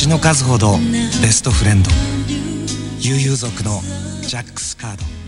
星の数ほどベストフレンド。悠々族のジャックスカード。